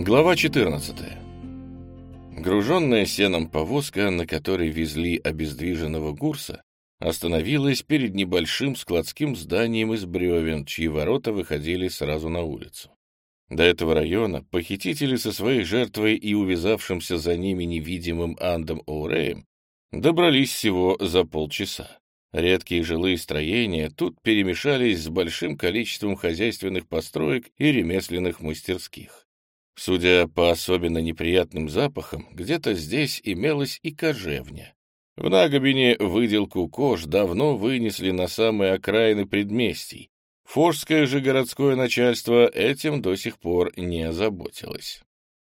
Глава 14. Груженная сеном повозка, на которой везли обездвиженного гурса, остановилась перед небольшим складским зданием из бревен, чьи ворота выходили сразу на улицу. До этого района похитители со своей жертвой и увязавшимся за ними невидимым Андом Оуреем добрались всего за полчаса. Редкие жилые строения тут перемешались с большим количеством хозяйственных построек и ремесленных мастерских. Судя по особенно неприятным запахам, где-то здесь имелась и кожевня. В Нагобине выделку кож давно вынесли на самые окраины предместий. Форское же городское начальство этим до сих пор не озаботилось.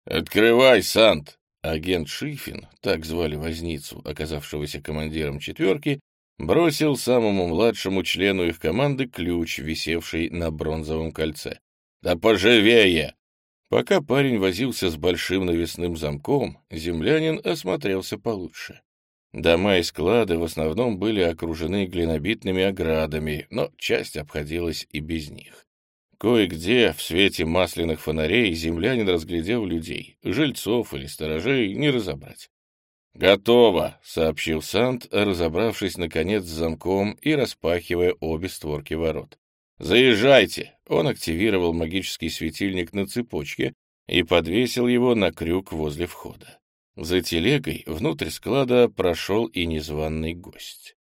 «Открывай, Сант!» Агент Шифин, так звали возницу, оказавшегося командиром четверки, бросил самому младшему члену их команды ключ, висевший на бронзовом кольце. «Да поживее!» Пока парень возился с большим навесным замком, землянин осмотрелся получше. Дома и склады в основном были окружены глинобитными оградами, но часть обходилась и без них. Кое-где в свете масляных фонарей землянин разглядел людей, жильцов или сторожей не разобрать. «Готово», — сообщил Сант, разобравшись, наконец, с замком и распахивая обе створки ворот. «Заезжайте!» Он активировал магический светильник на цепочке и подвесил его на крюк возле входа. За телегой внутрь склада прошел и незваный гость.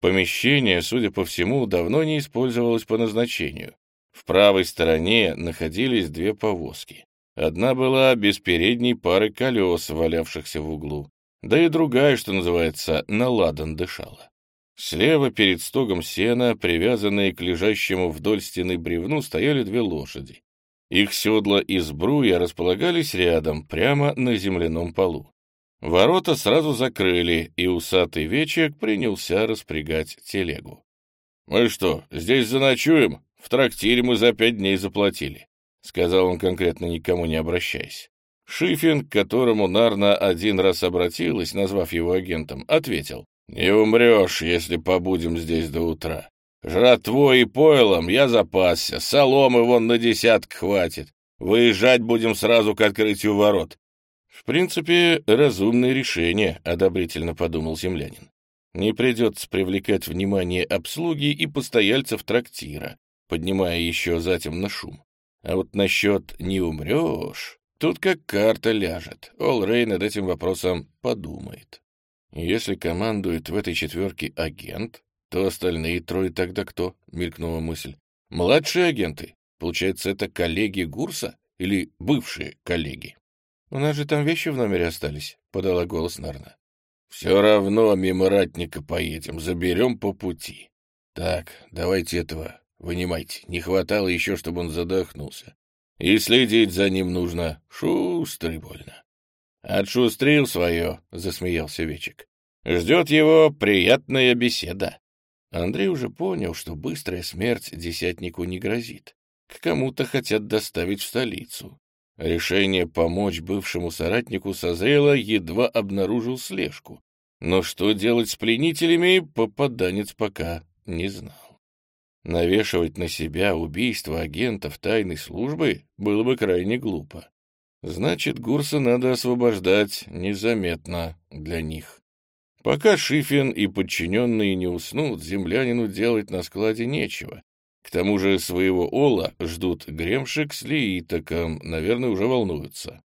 Помещение, судя по всему, давно не использовалось по назначению. В правой стороне находились две повозки. Одна была без передней пары колес, валявшихся в углу, да и другая, что называется, наладан дышала. Слева перед стогом сена, привязанные к лежащему вдоль стены бревну, стояли две лошади. Их седла и сбруя располагались рядом, прямо на земляном полу. Ворота сразу закрыли, и усатый вечек принялся распрягать телегу. «Мы что, здесь заночуем? В трактире мы за пять дней заплатили», — сказал он конкретно никому не обращаясь. Шифин, к которому Нарна один раз обратилась, назвав его агентом, ответил. «Не умрешь, если побудем здесь до утра. Жратвой и пойлом я запасся, соломы вон на десяток хватит. Выезжать будем сразу к открытию ворот». «В принципе, разумное решение», — одобрительно подумал землянин. «Не придется привлекать внимание обслуги и постояльцев трактира, поднимая еще затем на шум. А вот насчет «не умрешь» тут как карта ляжет. Ол Рей над этим вопросом подумает. «Если командует в этой четверке агент, то остальные трое тогда кто?» — мелькнула мысль. «Младшие агенты? Получается, это коллеги Гурса или бывшие коллеги?» «У нас же там вещи в номере остались», — подала голос Нарна. «Все равно мимо ратника поедем, заберем по пути. Так, давайте этого, вынимайте. Не хватало еще, чтобы он задохнулся. И следить за ним нужно шустрый больно». «Отшустрил свое», — засмеялся Вечек. «Ждет его приятная беседа». Андрей уже понял, что быстрая смерть десятнику не грозит. К кому-то хотят доставить в столицу. Решение помочь бывшему соратнику созрело, едва обнаружил слежку. Но что делать с пленителями, попаданец пока не знал. Навешивать на себя убийство агентов тайной службы было бы крайне глупо. Значит, Гурса надо освобождать незаметно для них. Пока Шифин и подчиненные не уснут, землянину делать на складе нечего. К тому же своего Ола ждут Гремшик с Лиитоком, наверное, уже волнуются.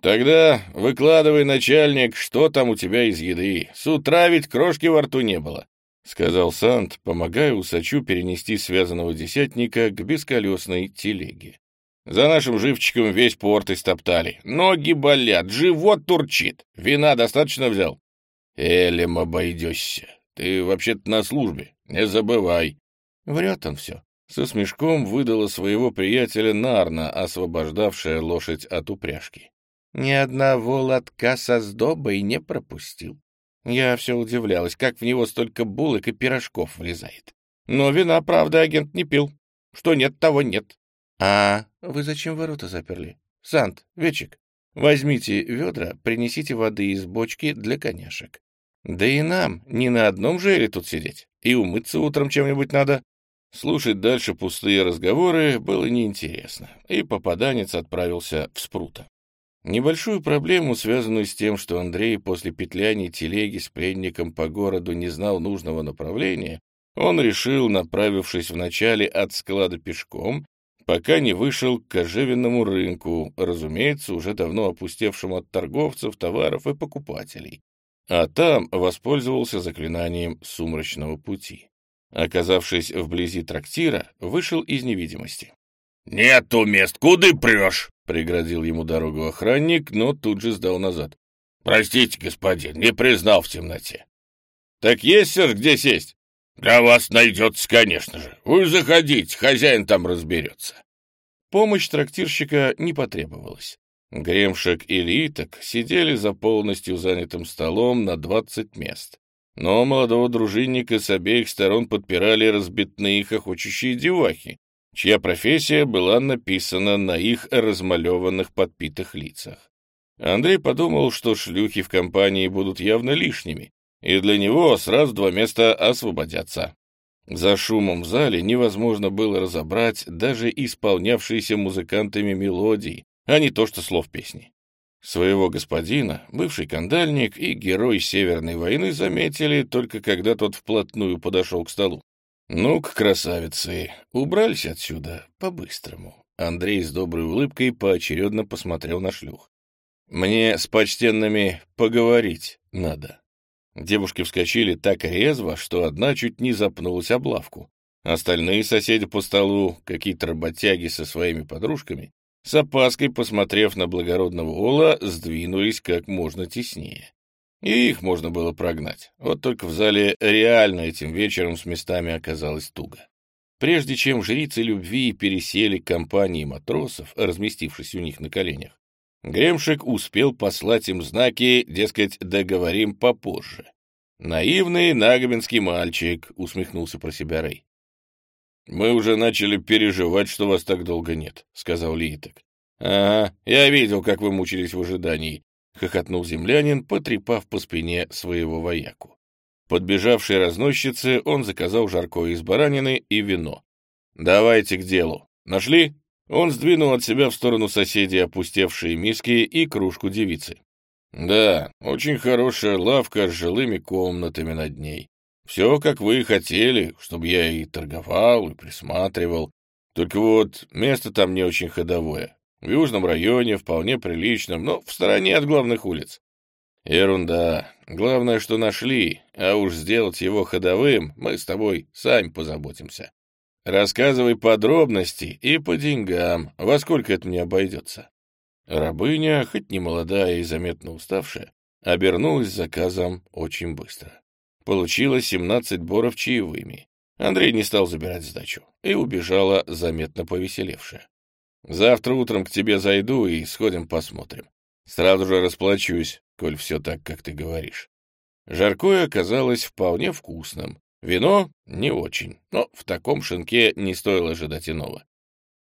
«Тогда выкладывай, начальник, что там у тебя из еды. С утра ведь крошки во рту не было», — сказал Сант, помогая усачу перенести связанного десятника к бесколесной телеге. За нашим живчиком весь порт истоптали. Ноги болят, живот турчит. Вина достаточно взял? Элем обойдешься. Ты вообще-то на службе, не забывай. Врет он все. Со смешком выдала своего приятеля Нарна, освобождавшая лошадь от упряжки. Ни одного лотка со сдобой не пропустил. Я все удивлялась, как в него столько булок и пирожков влезает. Но вина, правда, агент не пил. Что нет, того нет. «А вы зачем ворота заперли? Сант, Вечик, возьмите ведра, принесите воды из бочки для коняшек. Да и нам не на одном желе тут сидеть, и умыться утром чем-нибудь надо». Слушать дальше пустые разговоры было неинтересно, и попаданец отправился в спрута. Небольшую проблему, связанную с тем, что Андрей после петляния телеги с пленником по городу не знал нужного направления, он решил, направившись вначале от склада пешком, пока не вышел к кожевенному рынку, разумеется, уже давно опустевшему от торговцев, товаров и покупателей, а там воспользовался заклинанием сумрачного пути. Оказавшись вблизи трактира, вышел из невидимости. «Нету мест, куда прешь?» — преградил ему дорогу охранник, но тут же сдал назад. «Простите, господин, не признал в темноте». «Так есть, сэр, где сесть?» «Для вас найдется, конечно же. Вы заходите, хозяин там разберется». Помощь трактирщика не потребовалась. Гремшек и Литок сидели за полностью занятым столом на двадцать мест. Но молодого дружинника с обеих сторон подпирали разбитные хохочущие девахи, чья профессия была написана на их размалеванных подпитых лицах. Андрей подумал, что шлюхи в компании будут явно лишними, и для него сразу два места освободятся. За шумом в зале невозможно было разобрать даже исполнявшиеся музыкантами мелодии, а не то что слов песни. Своего господина, бывший кандальник и герой Северной войны заметили только когда тот вплотную подошел к столу. «Ну-ка, красавицы, убрались отсюда по-быстрому». Андрей с доброй улыбкой поочередно посмотрел на шлюх. «Мне с почтенными поговорить надо». Девушки вскочили так резво, что одна чуть не запнулась об лавку. Остальные соседи по столу, какие-то работяги со своими подружками, с опаской, посмотрев на благородного Ола, сдвинулись как можно теснее. И их можно было прогнать. Вот только в зале реально этим вечером с местами оказалось туго. Прежде чем жрицы любви пересели к компании матросов, разместившись у них на коленях, Гремшик успел послать им знаки, дескать, договорим попозже. «Наивный нагобинский мальчик», — усмехнулся про себя Рэй. «Мы уже начали переживать, что вас так долго нет», — сказал Лииток. «Ага, я видел, как вы мучились в ожидании. — хохотнул землянин, потрепав по спине своего вояку. Подбежавшей разносчице он заказал жаркое из баранины и вино. «Давайте к делу. Нашли?» Он сдвинул от себя в сторону соседей опустевшие миски и кружку девицы. «Да, очень хорошая лавка с жилыми комнатами над ней. Все, как вы и хотели, чтобы я и торговал, и присматривал. Только вот место там не очень ходовое. В южном районе, вполне приличном, но в стороне от главных улиц. Ерунда. Главное, что нашли, а уж сделать его ходовым мы с тобой сами позаботимся. Рассказывай подробности и по деньгам, во сколько это мне обойдется. Рабыня, хоть не молодая и заметно уставшая, обернулась заказом очень быстро. Получила 17 боров чаевыми. Андрей не стал забирать сдачу и убежала заметно повеселевшая. Завтра утром к тебе зайду и сходим посмотрим. Сразу же расплачусь, коль все так, как ты говоришь. Жаркое оказалось вполне вкусным. Вино — не очень, но в таком шинке не стоило ожидать иного.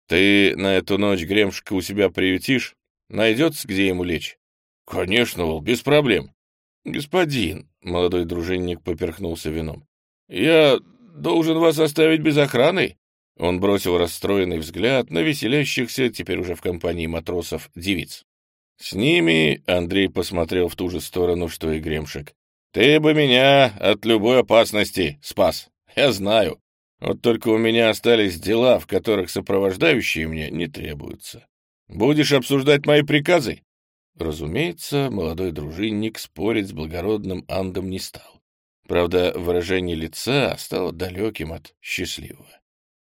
Ты на эту ночь Гремшика у себя приютишь? Найдется, где ему лечь? Конечно, Вол, без проблем. Господин, — молодой дружинник поперхнулся вином, — я должен вас оставить без охраны? Он бросил расстроенный взгляд на веселящихся, теперь уже в компании матросов, девиц. С ними Андрей посмотрел в ту же сторону, что и Гремшик. «Ты бы меня от любой опасности спас, я знаю. Вот только у меня остались дела, в которых сопровождающие мне не требуются. Будешь обсуждать мои приказы?» Разумеется, молодой дружинник спорить с благородным Андом не стал. Правда, выражение лица стало далеким от счастливого.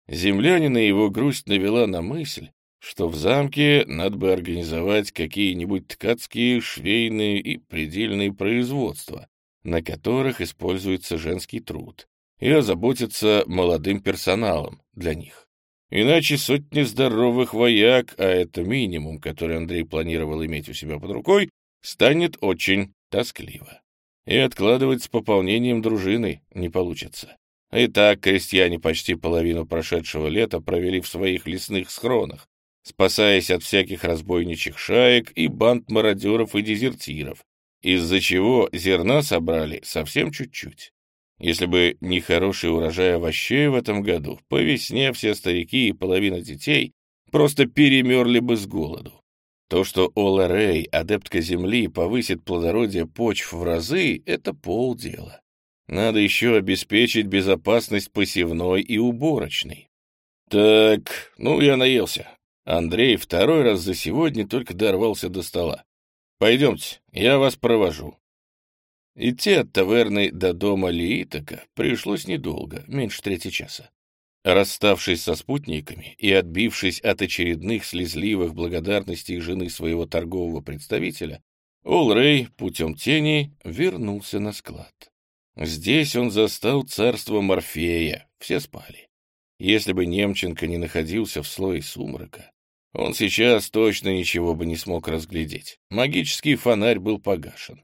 Землянина его грусть навела на мысль, что в замке надо бы организовать какие-нибудь ткацкие, швейные и предельные производства, на которых используется женский труд, и озаботиться молодым персоналом для них. Иначе сотни здоровых вояк, а это минимум, который Андрей планировал иметь у себя под рукой, станет очень тоскливо. И откладывать с пополнением дружины не получится. Итак, крестьяне почти половину прошедшего лета провели в своих лесных схронах, спасаясь от всяких разбойничьих шаек и банд мародеров и дезертиров, из-за чего зерна собрали совсем чуть-чуть. Если бы не хороший урожай овощей в этом году, по весне все старики и половина детей просто перемерли бы с голоду. То, что Ола Рэй, адептка Земли, повысит плодородие почв в разы, это полдела. Надо еще обеспечить безопасность посевной и уборочной. Так, ну, я наелся. Андрей второй раз за сегодня только дорвался до стола. Пойдемте, я вас провожу. Идти от таверны до дома Лиитака пришлось недолго, меньше трети часа. Расставшись со спутниками и отбившись от очередных слезливых благодарностей жены своего торгового представителя, Олрей путем тени вернулся на склад. Здесь он застал царство Морфея, все спали. Если бы Немченко не находился в слое сумрака, он сейчас точно ничего бы не смог разглядеть. Магический фонарь был погашен.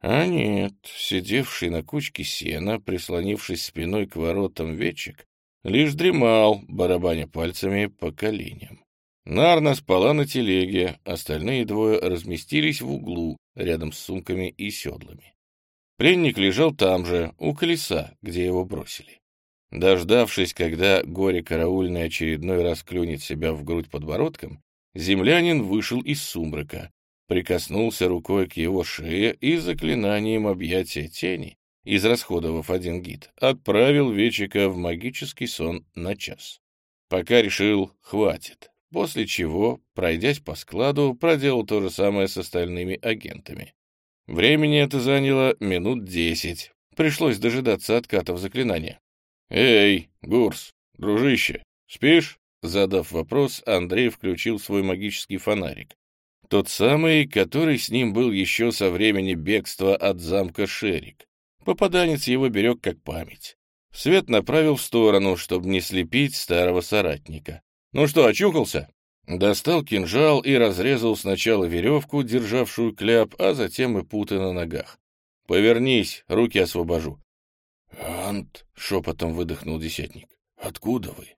А нет, сидевший на кучке сена, прислонившись спиной к воротам вечек, лишь дремал, барабаня пальцами по коленям. Нарна спала на телеге, остальные двое разместились в углу, рядом с сумками и седлами. Пленник лежал там же, у колеса, где его бросили. Дождавшись, когда горе караульный очередной раз клюнет себя в грудь подбородком, землянин вышел из сумрака, прикоснулся рукой к его шее и заклинанием объятия тени, израсходовав один гид, отправил Вечика в магический сон на час. Пока решил, хватит, после чего, пройдясь по складу, проделал то же самое с остальными агентами. Времени это заняло минут десять. Пришлось дожидаться откатов заклинания. «Эй, Гурс, дружище, спишь?» Задав вопрос, Андрей включил свой магический фонарик. Тот самый, который с ним был еще со времени бегства от замка Шерик. Попаданец его берег как память. Свет направил в сторону, чтобы не слепить старого соратника. «Ну что, очухался?» Достал кинжал и разрезал сначала веревку, державшую кляп, а затем и путы на ногах. «Повернись, руки освобожу». «Ант», — шепотом выдохнул десятник, — «откуда вы?»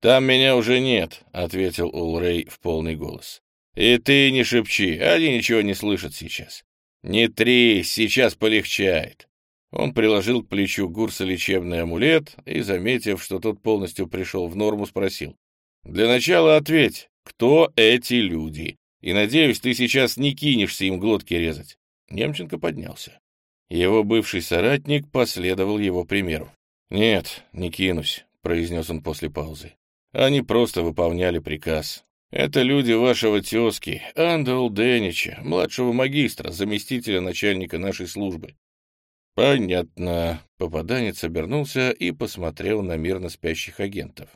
«Там меня уже нет», — ответил Улрей в полный голос. И ты не шепчи, они ничего не слышат сейчас. Не трись, сейчас полегчает. Он приложил к плечу Гурса лечебный амулет и, заметив, что тот полностью пришел в норму, спросил. «Для начала ответь, кто эти люди? И, надеюсь, ты сейчас не кинешься им глотки резать». Немченко поднялся. Его бывший соратник последовал его примеру. «Нет, не кинусь», — произнес он после паузы. «Они просто выполняли приказ. Это люди вашего тезки, Андел Денича, младшего магистра, заместителя начальника нашей службы. Понятно. Попаданец обернулся и посмотрел на мирно спящих агентов.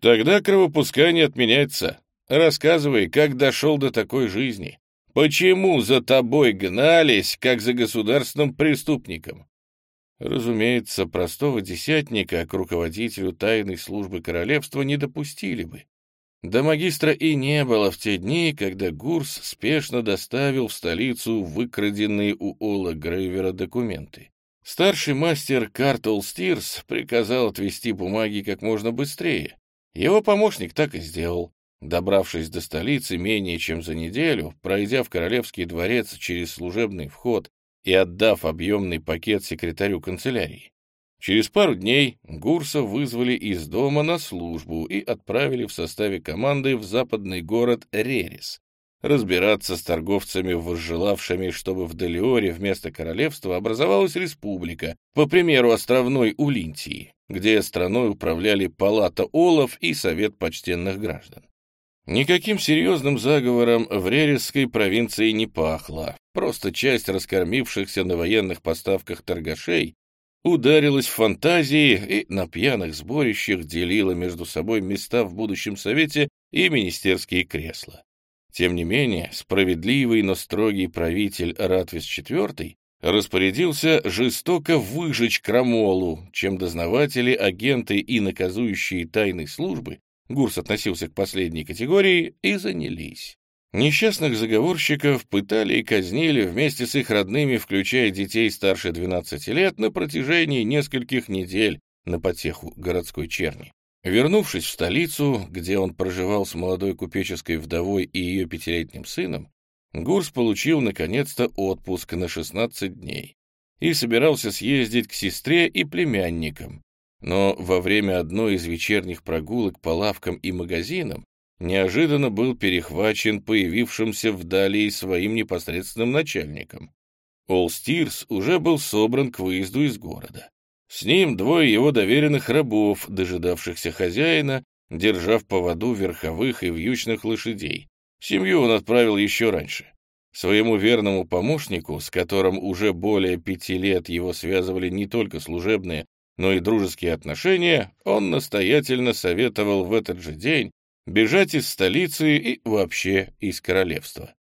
Тогда кровопускание отменяется. Рассказывай, как дошел до такой жизни. Почему за тобой гнались, как за государственным преступником? Разумеется, простого десятника к руководителю тайной службы королевства не допустили бы. До магистра и не было в те дни, когда Гурс спешно доставил в столицу выкраденные у Ола Грейвера документы. Старший мастер Картл Стирс приказал отвезти бумаги как можно быстрее. Его помощник так и сделал. Добравшись до столицы менее чем за неделю, пройдя в Королевский дворец через служебный вход и отдав объемный пакет секретарю канцелярии, Через пару дней Гурса вызвали из дома на службу и отправили в составе команды в западный город Рерис, разбираться с торговцами, возжелавшими, чтобы в Делиоре вместо королевства образовалась республика, по примеру островной Улинтии, где страной управляли Палата Олов и Совет почтенных граждан. Никаким серьезным заговором в Рерисской провинции не пахло, просто часть раскормившихся на военных поставках торгашей ударилась в фантазии и на пьяных сборищах делила между собой места в будущем совете и министерские кресла. Тем не менее, справедливый, но строгий правитель Ратвис IV распорядился жестоко выжечь крамолу, чем дознаватели, агенты и наказующие тайной службы, Гурс относился к последней категории, и занялись. Несчастных заговорщиков пытали и казнили вместе с их родными, включая детей старше 12 лет, на протяжении нескольких недель на потеху городской черни. Вернувшись в столицу, где он проживал с молодой купеческой вдовой и ее пятилетним сыном, Гурс получил наконец-то отпуск на 16 дней и собирался съездить к сестре и племянникам. Но во время одной из вечерних прогулок по лавкам и магазинам неожиданно был перехвачен появившимся вдали своим непосредственным начальником. Олстирс уже был собран к выезду из города. С ним двое его доверенных рабов, дожидавшихся хозяина, держа в поводу верховых и вьючных лошадей. Семью он отправил еще раньше. Своему верному помощнику, с которым уже более пяти лет его связывали не только служебные, но и дружеские отношения, он настоятельно советовал в этот же день бежать из столицы и вообще из королевства.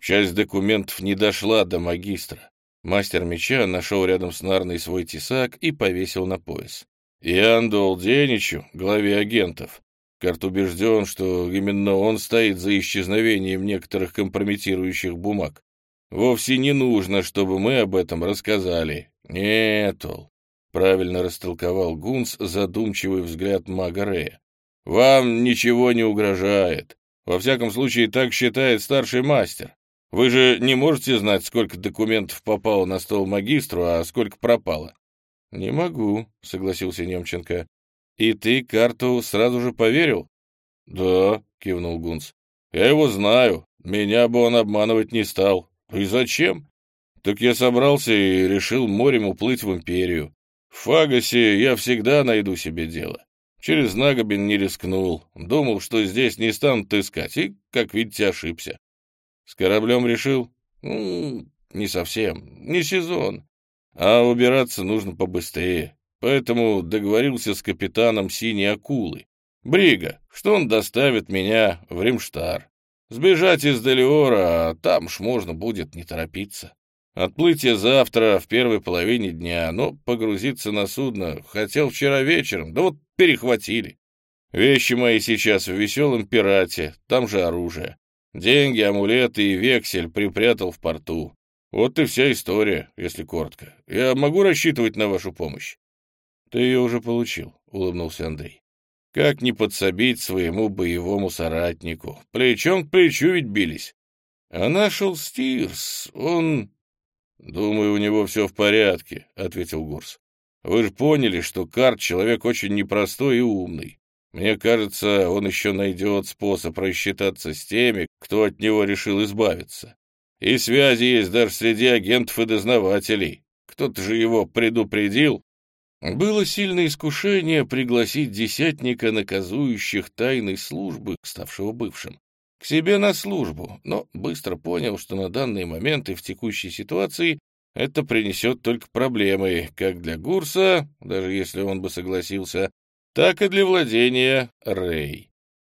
Часть документов не дошла до магистра. Мастер меча нашел рядом с Нарной свой тесак и повесил на пояс. Иоанн Долденичу, главе агентов, Карт убежден, что именно он стоит за исчезновением некоторых компрометирующих бумаг. Вовсе не нужно, чтобы мы об этом рассказали. Нет, Ол. Правильно растолковал Гунс задумчивый взгляд мага Рея. Вам ничего не угрожает. Во всяком случае, так считает старший мастер. Вы же не можете знать, сколько документов попало на стол магистру, а сколько пропало. — Не могу, — согласился Немченко. «И ты карту сразу же поверил?» «Да», — кивнул Гунс. «Я его знаю. Меня бы он обманывать не стал. И зачем? Так я собрался и решил морем уплыть в Империю. В Фагасе я всегда найду себе дело. Через Нагобин не рискнул. Думал, что здесь не станут искать, и, как видите, ошибся. С кораблем решил? Ну, не совсем. Не сезон. А убираться нужно побыстрее. Поэтому договорился с капитаном «Синей акулы». Брига, что он доставит меня в Римштар. Сбежать из Делиора, а там ж можно будет не торопиться. Отплытие завтра в первой половине дня, но погрузиться на судно хотел вчера вечером, да вот перехватили. Вещи мои сейчас в веселом пирате, там же оружие. Деньги, амулеты и вексель припрятал в порту. Вот и вся история, если коротко. Я могу рассчитывать на вашу помощь? «Ты ее уже получил», — улыбнулся Андрей. «Как не подсобить своему боевому соратнику? Плечом к плечу ведь бились. А нашел Стирс, он...» «Думаю, у него все в порядке», — ответил Гурс. «Вы же поняли, что Карт человек очень непростой и умный. Мне кажется, он еще найдет способ рассчитаться с теми, кто от него решил избавиться. И связи есть даже среди агентов и дознавателей. Кто-то же его предупредил, было сильное искушение пригласить десятника наказующих тайной службы, ставшего бывшим, к себе на службу, но быстро понял, что на данный момент и в текущей ситуации это принесет только проблемы как для Гурса, даже если он бы согласился, так и для владения Рэй.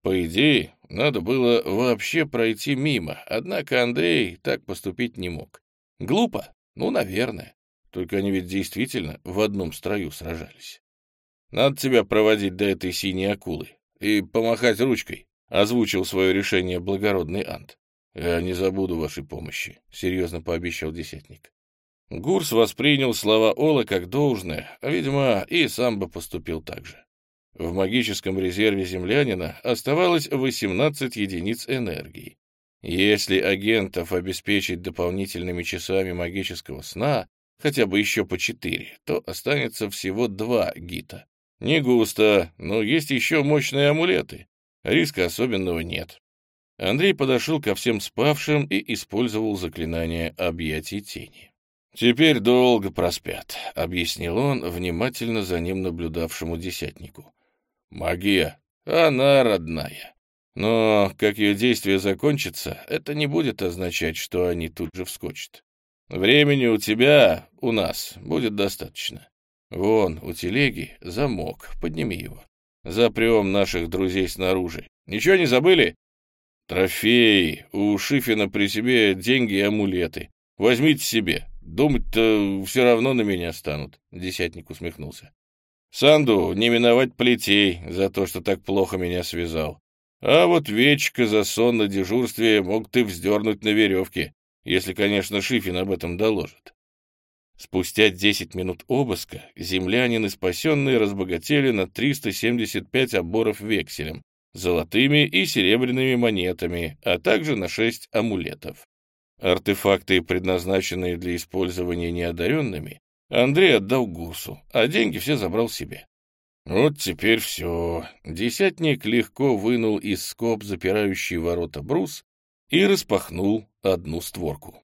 По идее, надо было вообще пройти мимо, однако Андрей так поступить не мог. Глупо? Ну, наверное. Только они ведь действительно в одном строю сражались. Надо тебя проводить до этой синей акулы и помахать ручкой, — озвучил свое решение благородный Ант. «Я не забуду вашей помощи», — серьезно пообещал десятник. Гурс воспринял слова Ола как должное, а, видимо, и сам бы поступил так же. В магическом резерве землянина оставалось 18 единиц энергии. Если агентов обеспечить дополнительными часами магического сна, хотя бы еще по четыре, то останется всего два гита. Не густо, но есть еще мощные амулеты. Риска особенного нет. Андрей подошел ко всем спавшим и использовал заклинание объятий тени. «Теперь долго проспят», — объяснил он внимательно за ним наблюдавшему десятнику. «Магия, она родная. Но, как ее действие закончится, это не будет означать, что они тут же вскочат. Времени у тебя, у нас, будет достаточно. Вон, у телеги замок, подними его. Запрем наших друзей снаружи. Ничего не забыли? Трофеи. У Шифина при себе деньги и амулеты. Возьмите себе. Думать-то все равно на меня станут. Десятник усмехнулся. Санду не миновать плетей за то, что так плохо меня связал. А вот вечка за сон на дежурстве мог ты вздернуть на веревке если, конечно, Шифин об этом доложит. Спустя 10 минут обыска землянин и спасенные разбогатели на 375 оборов векселем, золотыми и серебряными монетами, а также на 6 амулетов. Артефакты, предназначенные для использования неодаренными, Андрей отдал Гурсу, а деньги все забрал себе. Вот теперь все. Десятник легко вынул из скоб запирающий ворота брус и распахнул одну створку.